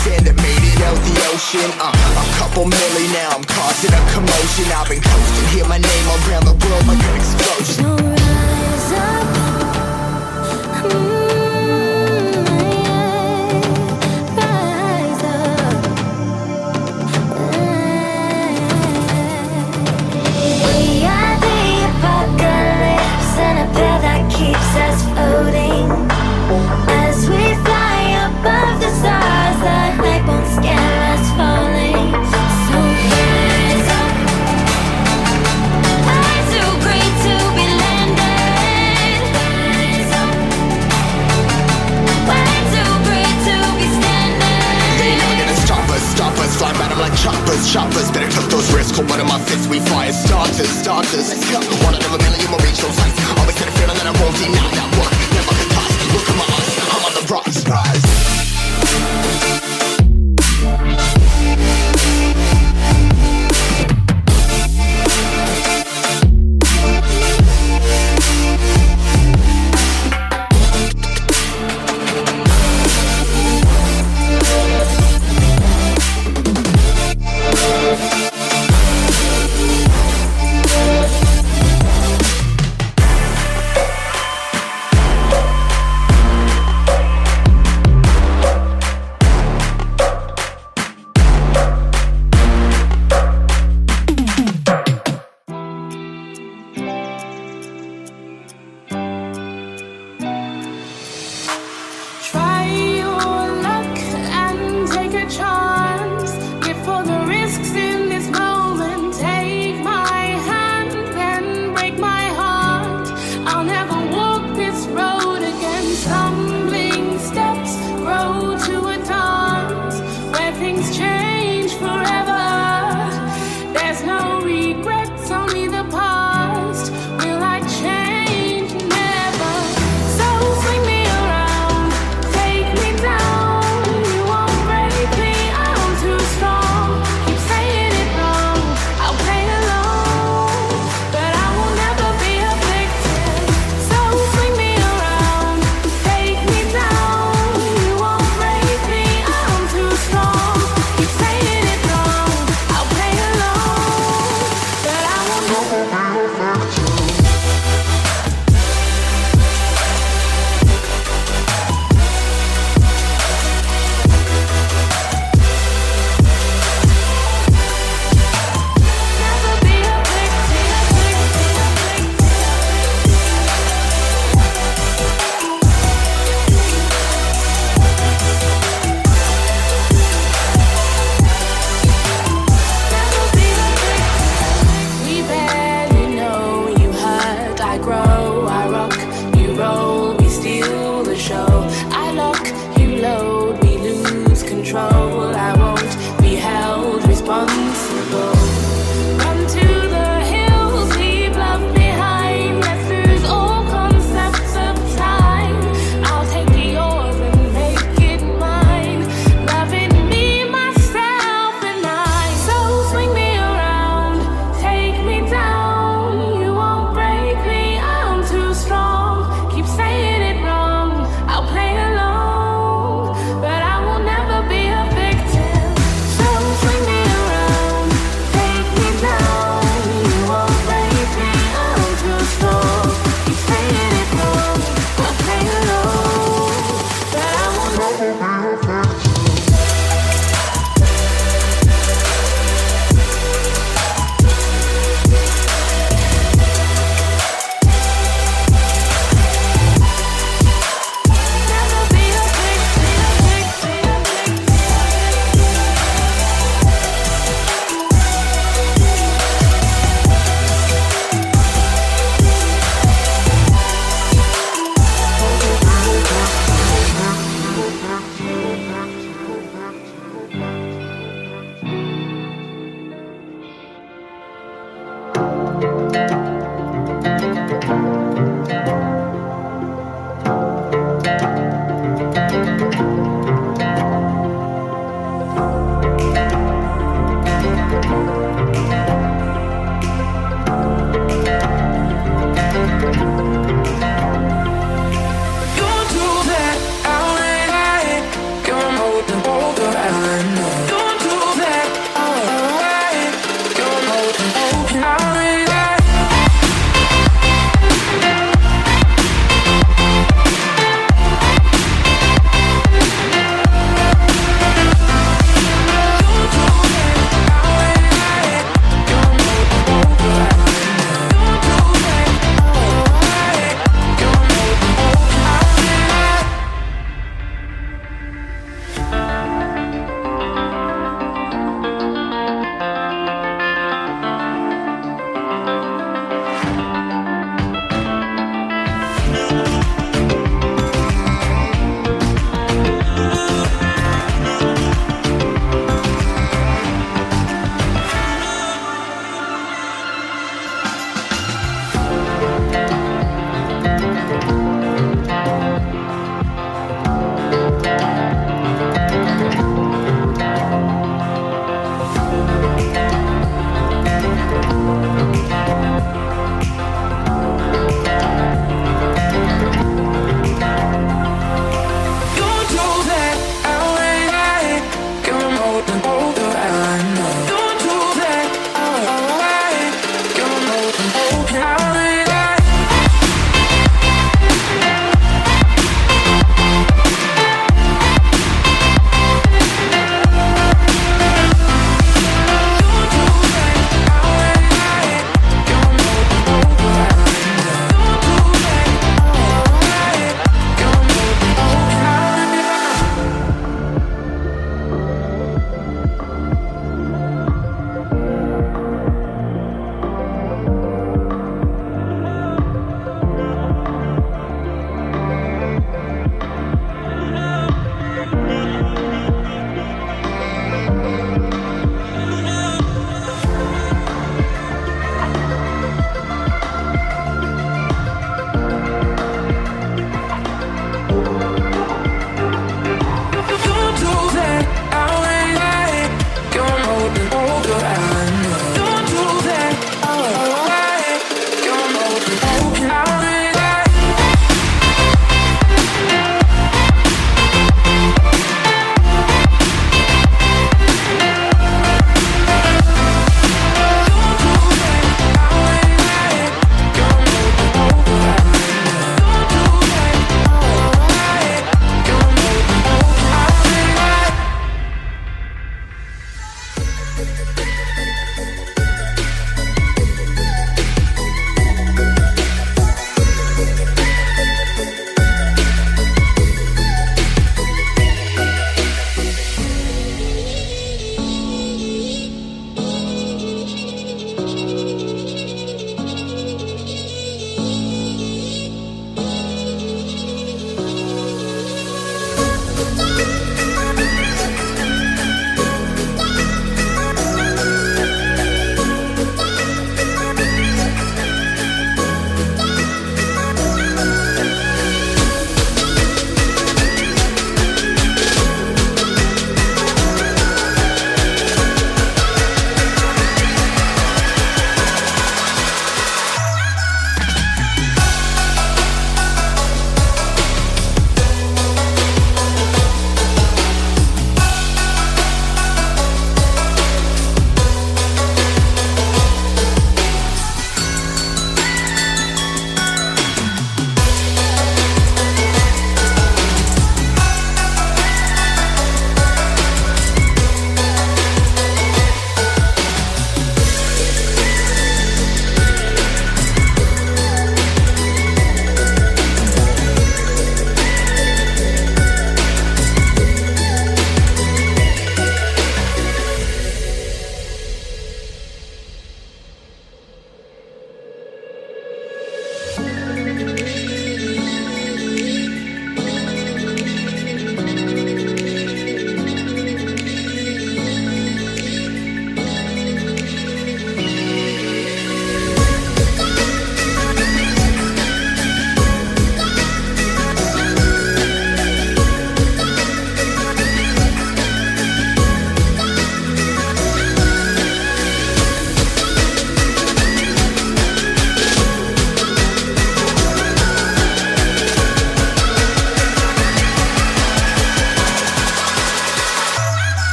That made it out the ocean uh, A couple million now, I'm causing a commotion. I've been coasting, hear my name around the world like an explosion. So rise up. Mm -hmm. Choppers, choppers, better clip those wrists Cold blood in my fists, we fire starters, starters. Let's go, one of them a million, we'll reach those heights Always had a feeling that I won't deny that one. Never could toss, look at my eyes, I'm on the rise, rise.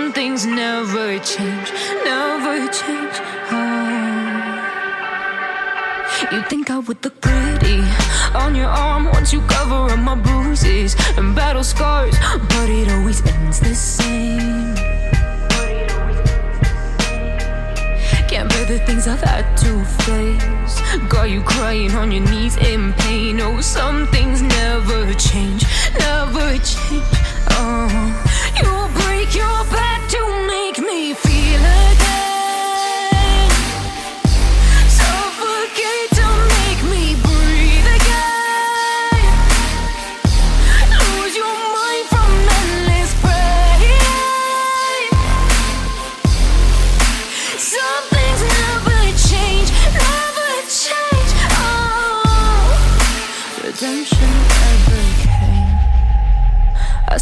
some things never change.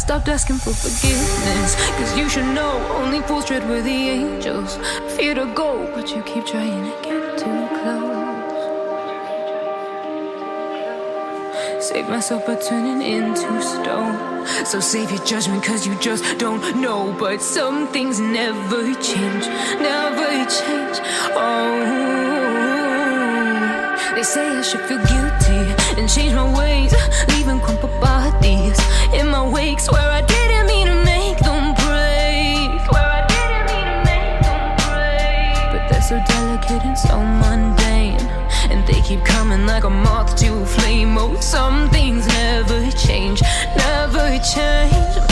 stopped asking for forgiveness. Cause you should know only fools tread with the angels. Fear to go, but you keep trying to get too close. Save myself by turning into stone. So save your judgment, cause you just don't know. But some things never change, never change. Oh, they say I should feel guilty and change my ways, leaving crumpled bodies in my wakes where I didn't mean to make them break. Where I didn't mean to make them break. But they're so delicate and so mundane. And they keep coming like a moth to a flame. Oh, some things never change, never change.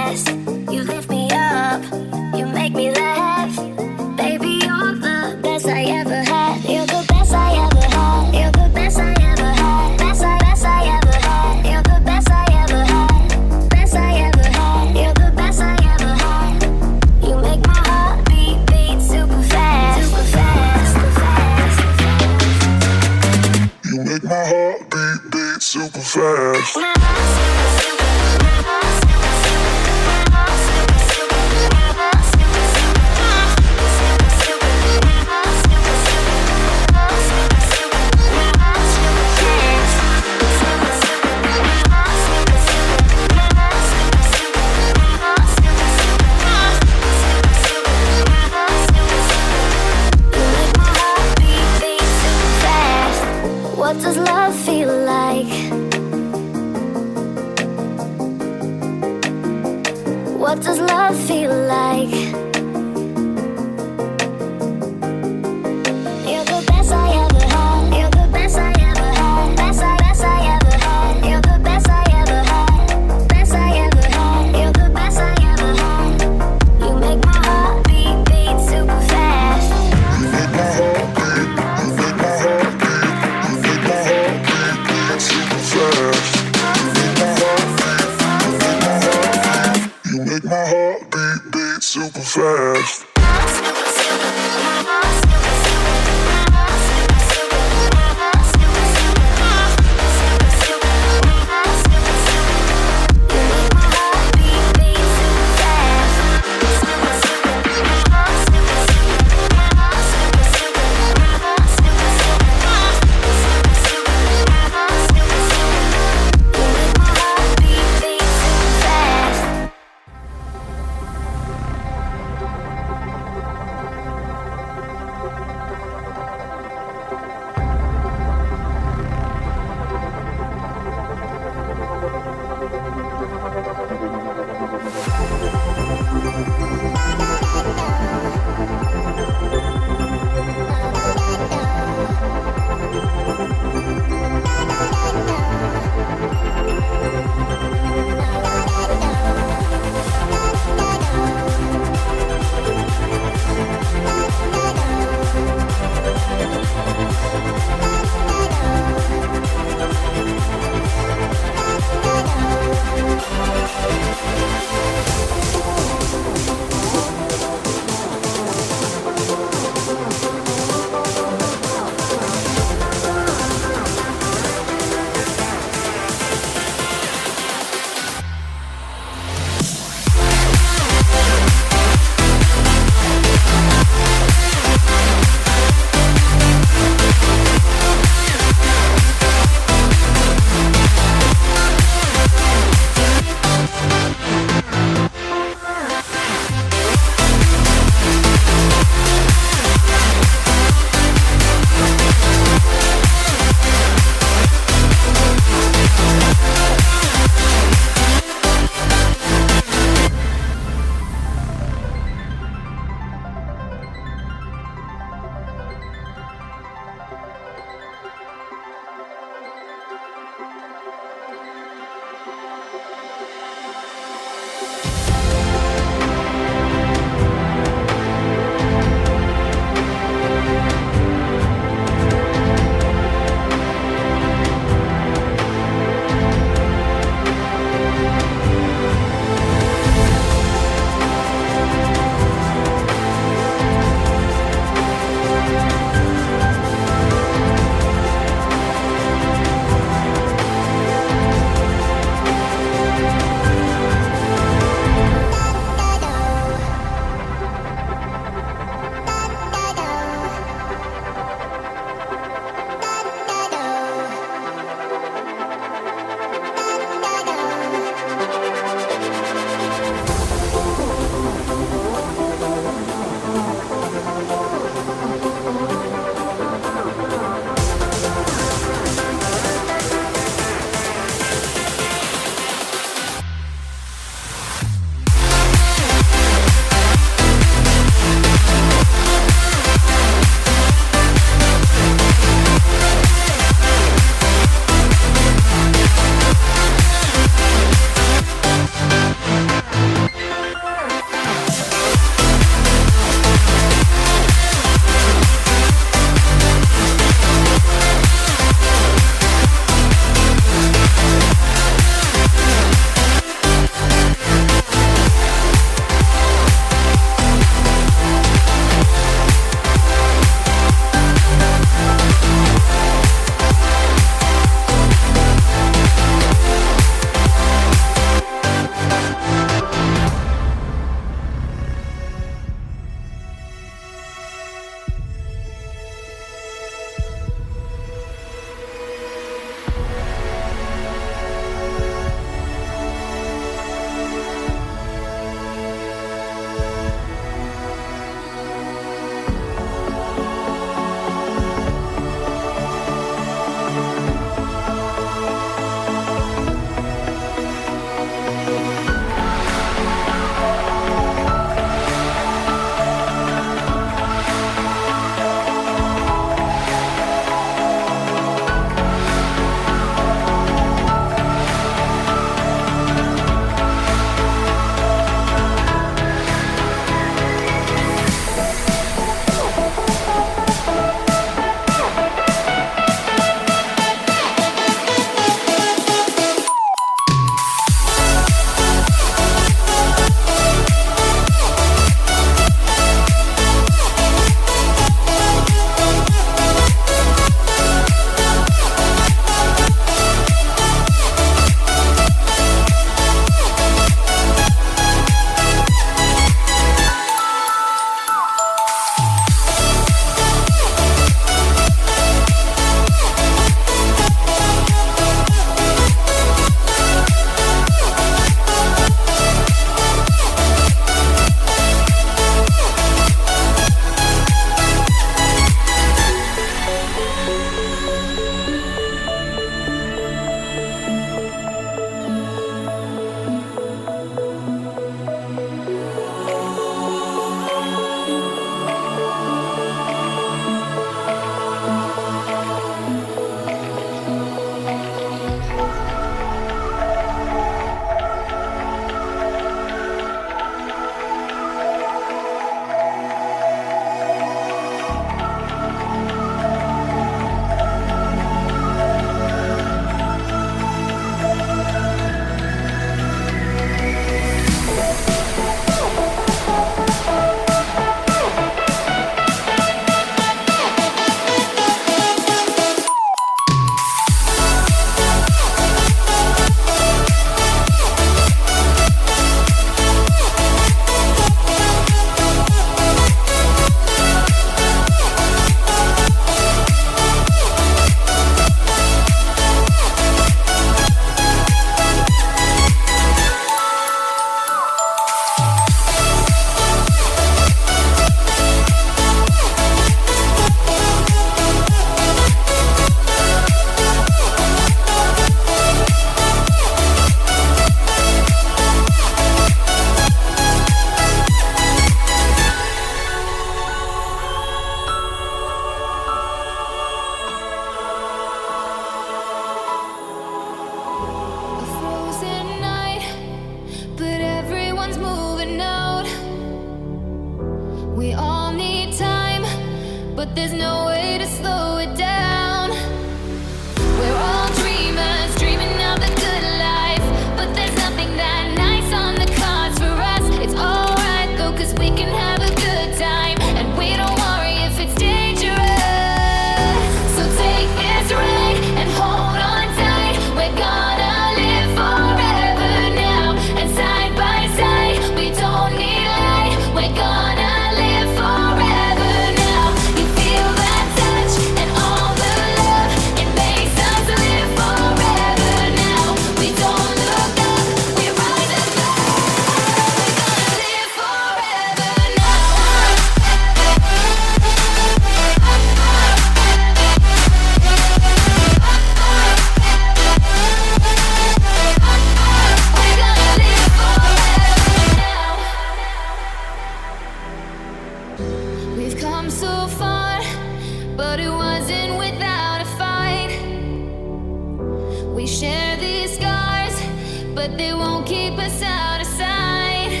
Keep us out of sight.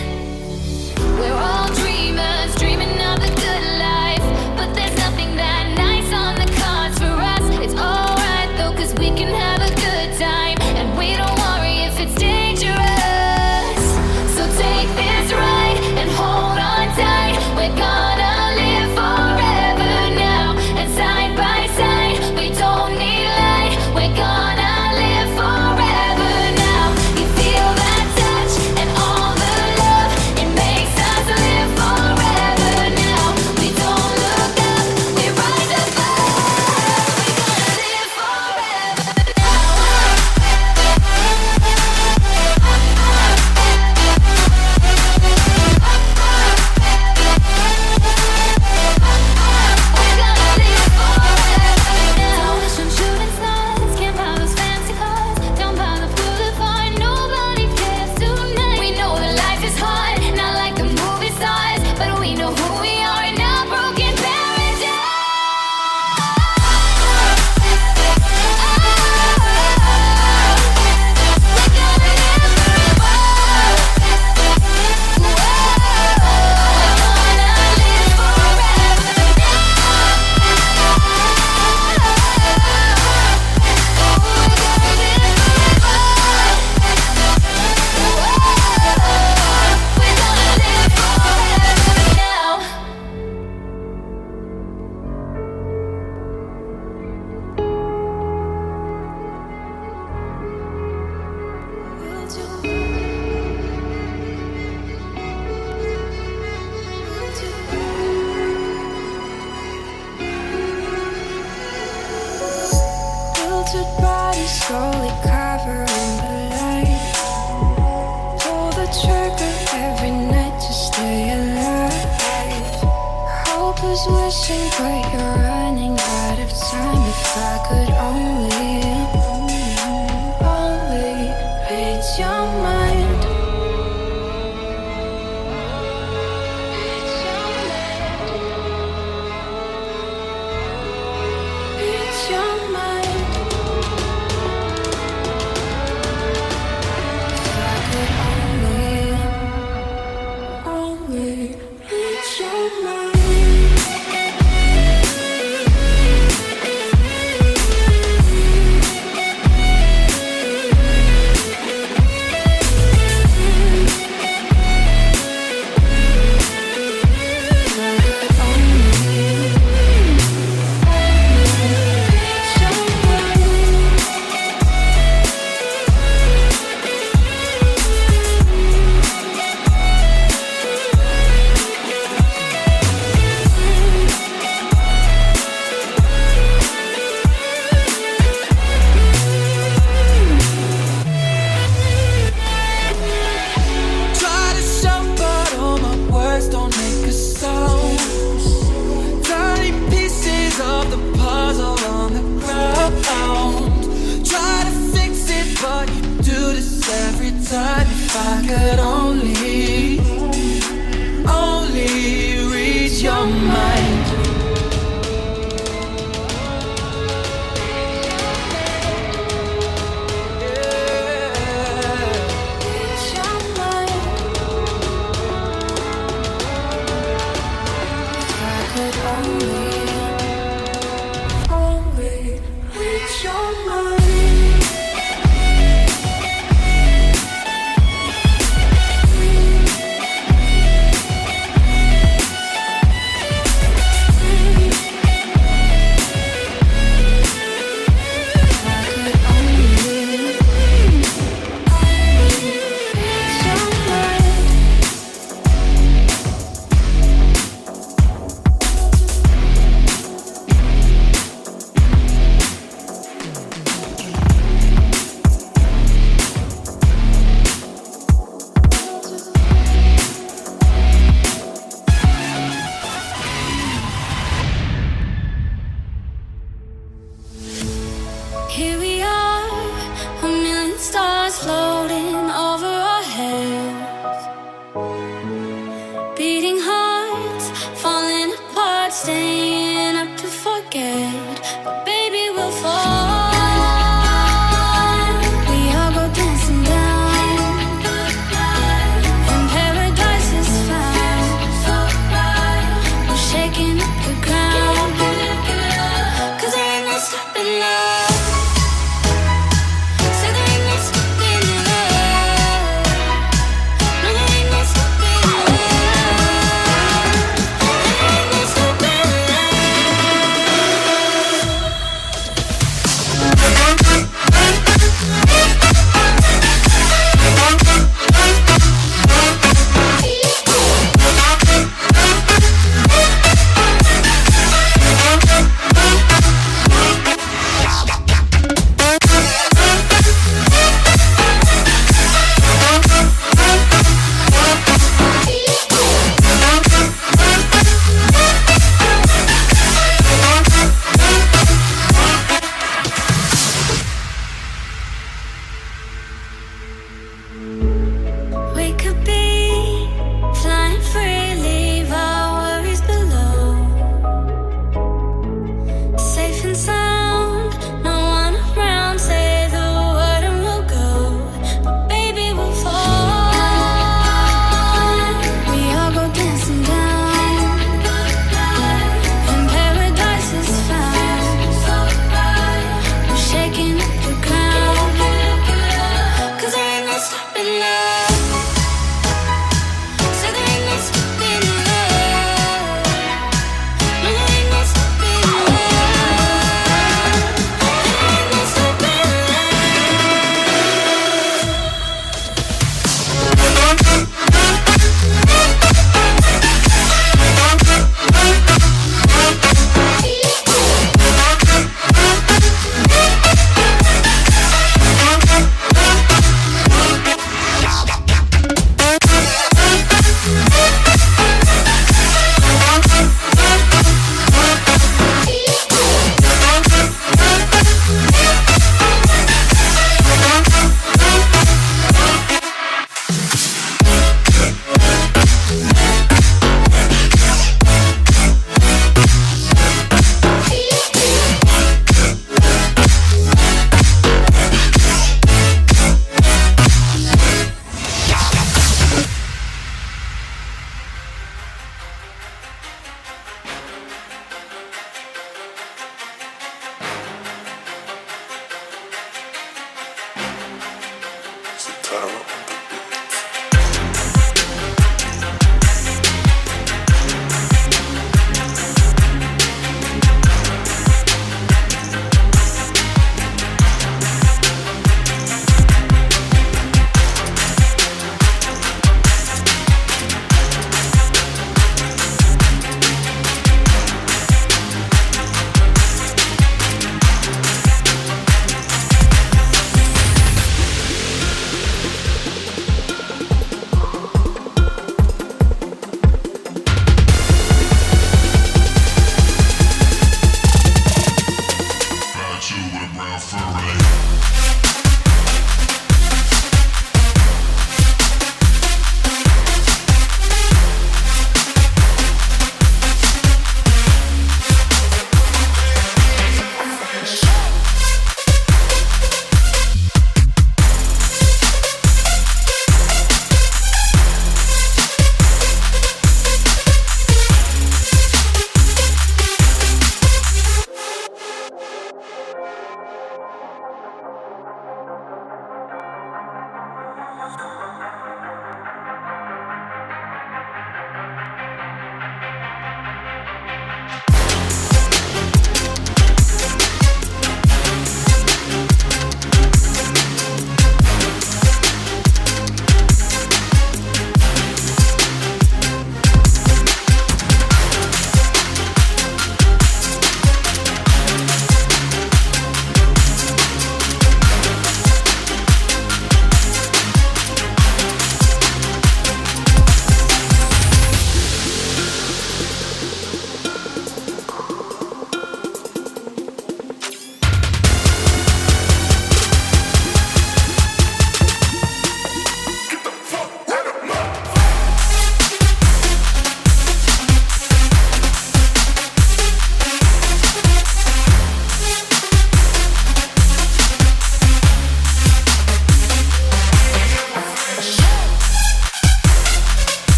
We're all